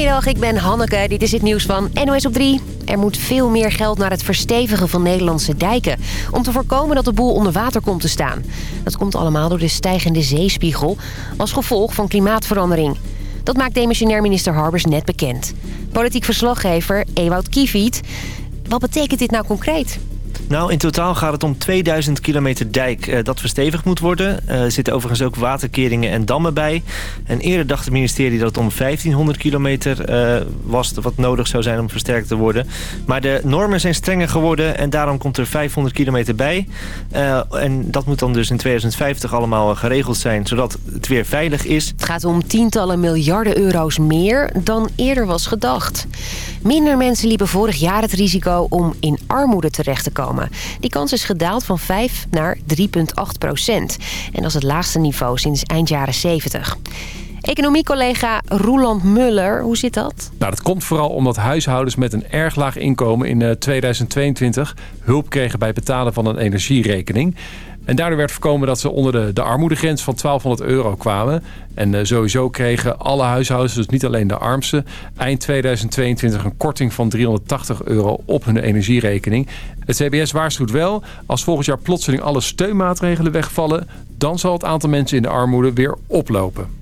Goedemiddag, ik ben Hanneke. Dit is het nieuws van NOS op 3. Er moet veel meer geld naar het verstevigen van Nederlandse dijken... om te voorkomen dat de boel onder water komt te staan. Dat komt allemaal door de stijgende zeespiegel... als gevolg van klimaatverandering. Dat maakt demissionair minister Harbers net bekend. Politiek verslaggever Ewout Kieviet. Wat betekent dit nou concreet? Nou, in totaal gaat het om 2000 kilometer dijk uh, dat verstevigd moet worden. Uh, er zitten overigens ook waterkeringen en dammen bij. En eerder dacht het ministerie dat het om 1500 kilometer uh, was... wat nodig zou zijn om versterkt te worden. Maar de normen zijn strenger geworden en daarom komt er 500 kilometer bij. en dat moet dan dus in 2050 allemaal geregeld zijn... zodat het weer veilig is. Het gaat om tientallen miljarden euro's meer dan eerder was gedacht. Minder mensen liepen vorig jaar het risico om in armoede terecht te komen. Die kans is gedaald van 5 naar 3,8 procent. En dat is het laagste niveau sinds eind jaren 70. Economiecollega Roeland Muller, hoe zit dat? Nou, dat komt vooral omdat huishoudens met een erg laag inkomen in 2022 eh, hulp kregen bij het betalen van een energierekening. En daardoor werd voorkomen dat ze onder de, de armoedegrens van 1200 euro kwamen. En uh, sowieso kregen alle huishoudens, dus niet alleen de armsten... eind 2022 een korting van 380 euro op hun energierekening. Het CBS waarschuwt wel, als volgend jaar plotseling alle steunmaatregelen wegvallen... dan zal het aantal mensen in de armoede weer oplopen.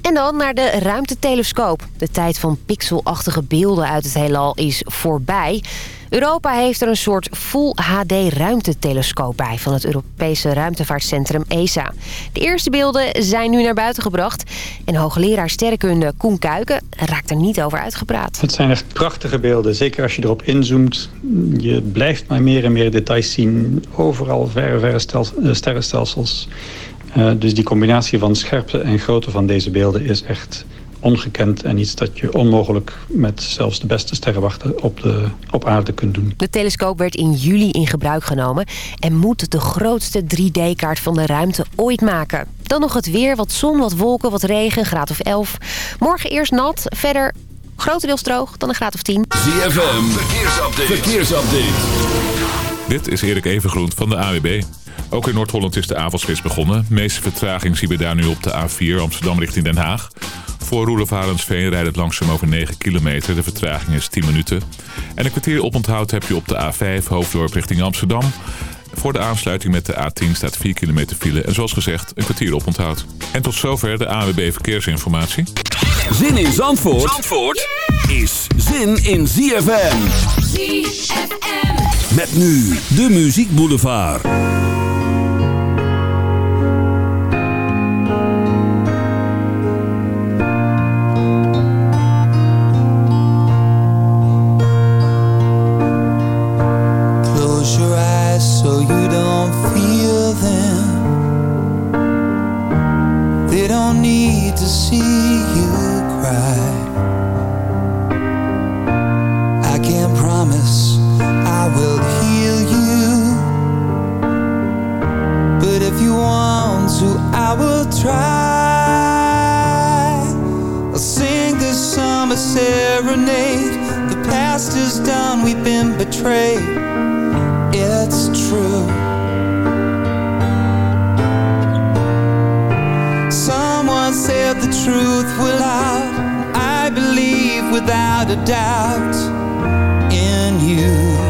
En dan naar de ruimtetelescoop. De tijd van pixelachtige beelden uit het heelal is voorbij... Europa heeft er een soort Full HD ruimtetelescoop bij... van het Europese ruimtevaartcentrum ESA. De eerste beelden zijn nu naar buiten gebracht. En hoogleraar sterrenkunde Koen Kuiken raakt er niet over uitgepraat. Het zijn echt prachtige beelden. Zeker als je erop inzoomt. Je blijft maar meer en meer details zien. Overal verre, verre eh, sterrenstelsels. Uh, dus die combinatie van scherpte en grootte van deze beelden is echt ongekend en iets dat je onmogelijk met zelfs de beste sterrenwachten op, de, op aarde kunt doen. De telescoop werd in juli in gebruik genomen en moet de grootste 3D-kaart van de ruimte ooit maken. Dan nog het weer, wat zon, wat wolken, wat regen, graad of 11. Morgen eerst nat, verder grotendeels droog, dan een graad of 10. ZFM, verkeersupdate. verkeersupdate. Dit is Erik Evengroen van de AWB. Ook in Noord-Holland is de avondspits begonnen. De meeste vertraging zien we daar nu op de A4 Amsterdam richting Den Haag. Voor Roelof Arendsveen rijdt het langzaam over 9 kilometer. De vertraging is 10 minuten. En een kwartier oponthoud heb je op de A5 Hoofddorp richting Amsterdam. Voor de aansluiting met de A10 staat 4 kilometer file. En zoals gezegd, een kwartier oponthoud. En tot zover de ANWB Verkeersinformatie. Zin in Zandvoort, Zandvoort is zin in ZFM. ZFM. Met nu de Muziek Boulevard. it's true. Someone said the truth will out. I believe without a doubt in you.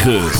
106.9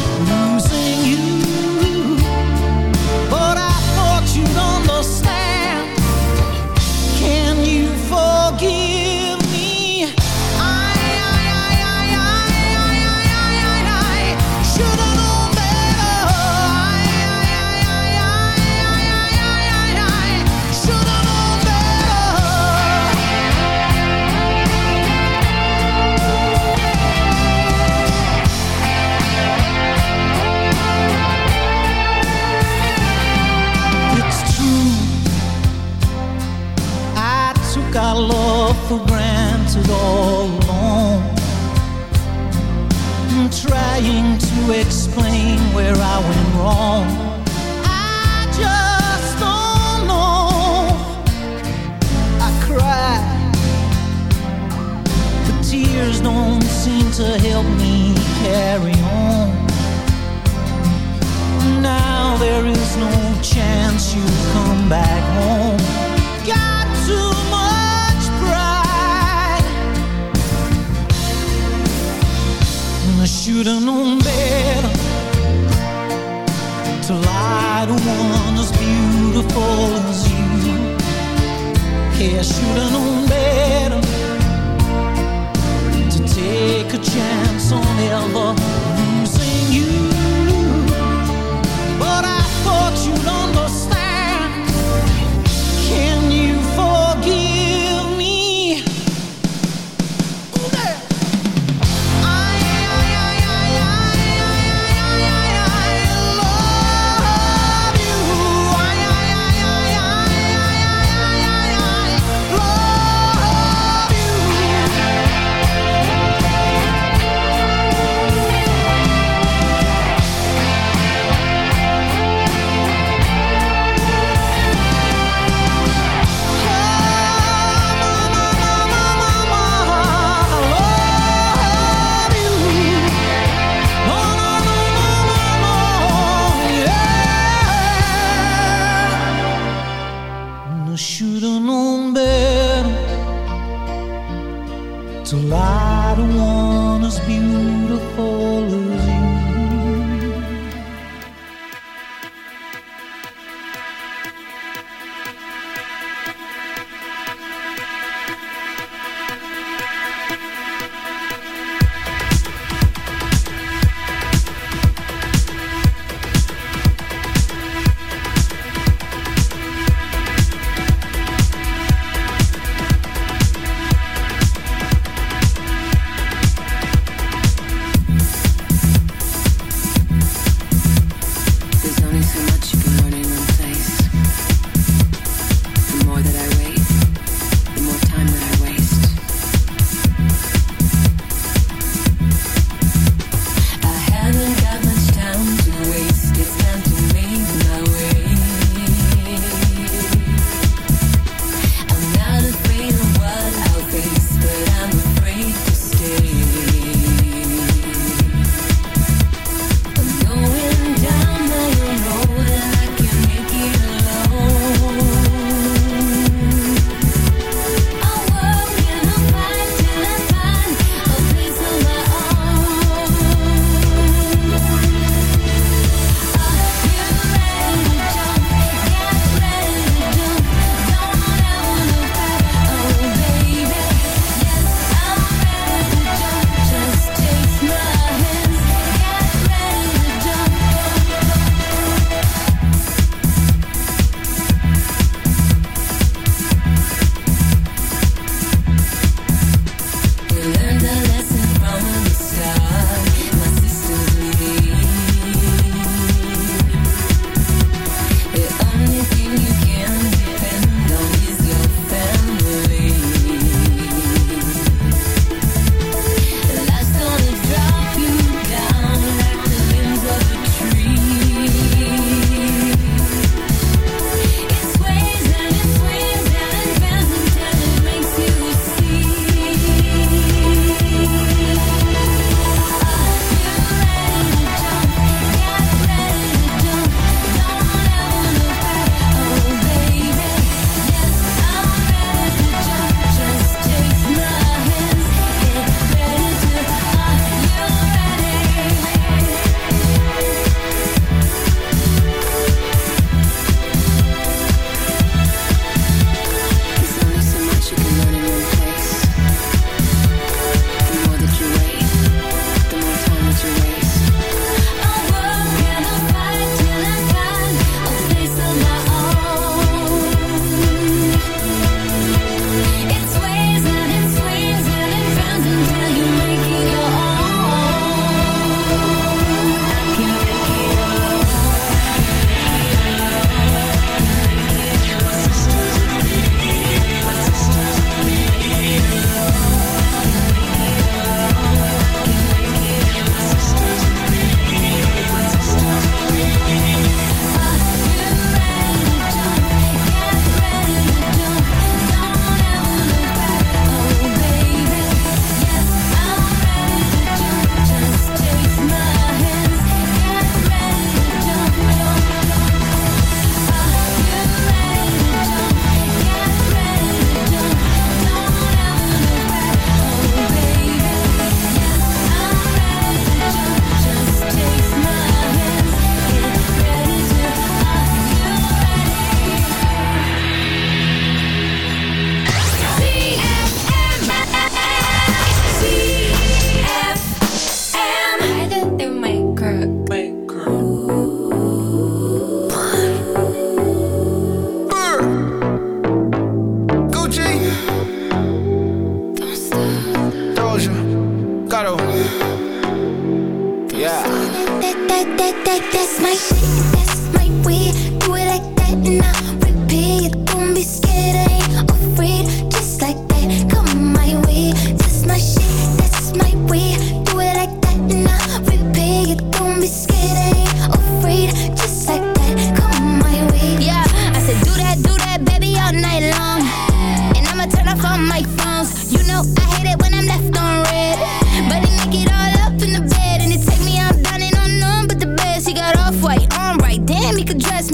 all along. I'm trying to explain where I went wrong. I just don't know. I cry, but tears don't seem to help me carry on. Now there is no chance you come back home. Should've known better to lie to one as beautiful as you. Yeah, should've known better to take a chance on ever losing you. But I thought you'd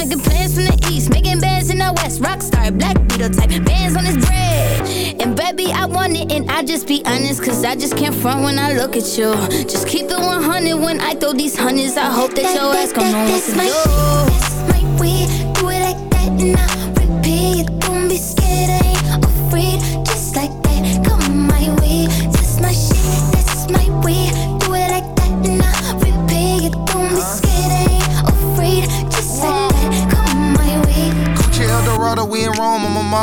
making plans from the east, making bands in the west. Rockstar, black beetle type, bands on his bread. And baby, I want it, and I just be honest, cause I just can't front when I look at you. Just keep it 100 when I throw these hundreds. I hope that your ass gon' know what to do. that's my way. Do it like that and I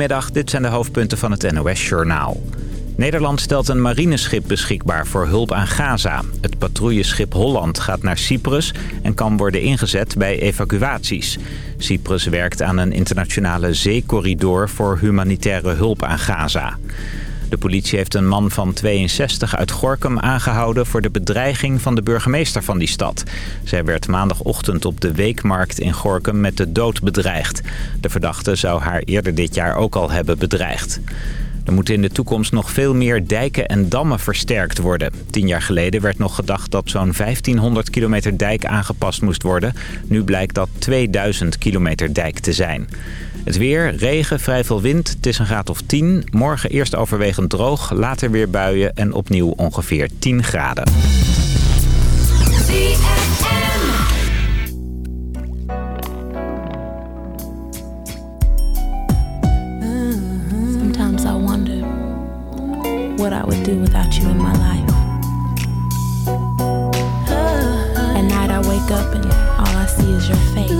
Goedemiddag, dit zijn de hoofdpunten van het NOS-journaal. Nederland stelt een marineschip beschikbaar voor hulp aan Gaza. Het patrouilleschip Holland gaat naar Cyprus en kan worden ingezet bij evacuaties. Cyprus werkt aan een internationale zeecorridor voor humanitaire hulp aan Gaza. De politie heeft een man van 62 uit Gorkum aangehouden... voor de bedreiging van de burgemeester van die stad. Zij werd maandagochtend op de Weekmarkt in Gorkum met de dood bedreigd. De verdachte zou haar eerder dit jaar ook al hebben bedreigd. Er moeten in de toekomst nog veel meer dijken en dammen versterkt worden. Tien jaar geleden werd nog gedacht dat zo'n 1500 kilometer dijk aangepast moest worden. Nu blijkt dat 2000 kilometer dijk te zijn. Het weer, regen, vrij veel wind. Het is een graad of 10. Morgen eerst overwegend droog, later weer buien en opnieuw ongeveer 10 graden. Sometimes I wonder what I would do without you in my life. At night I wake up and all I see is your face.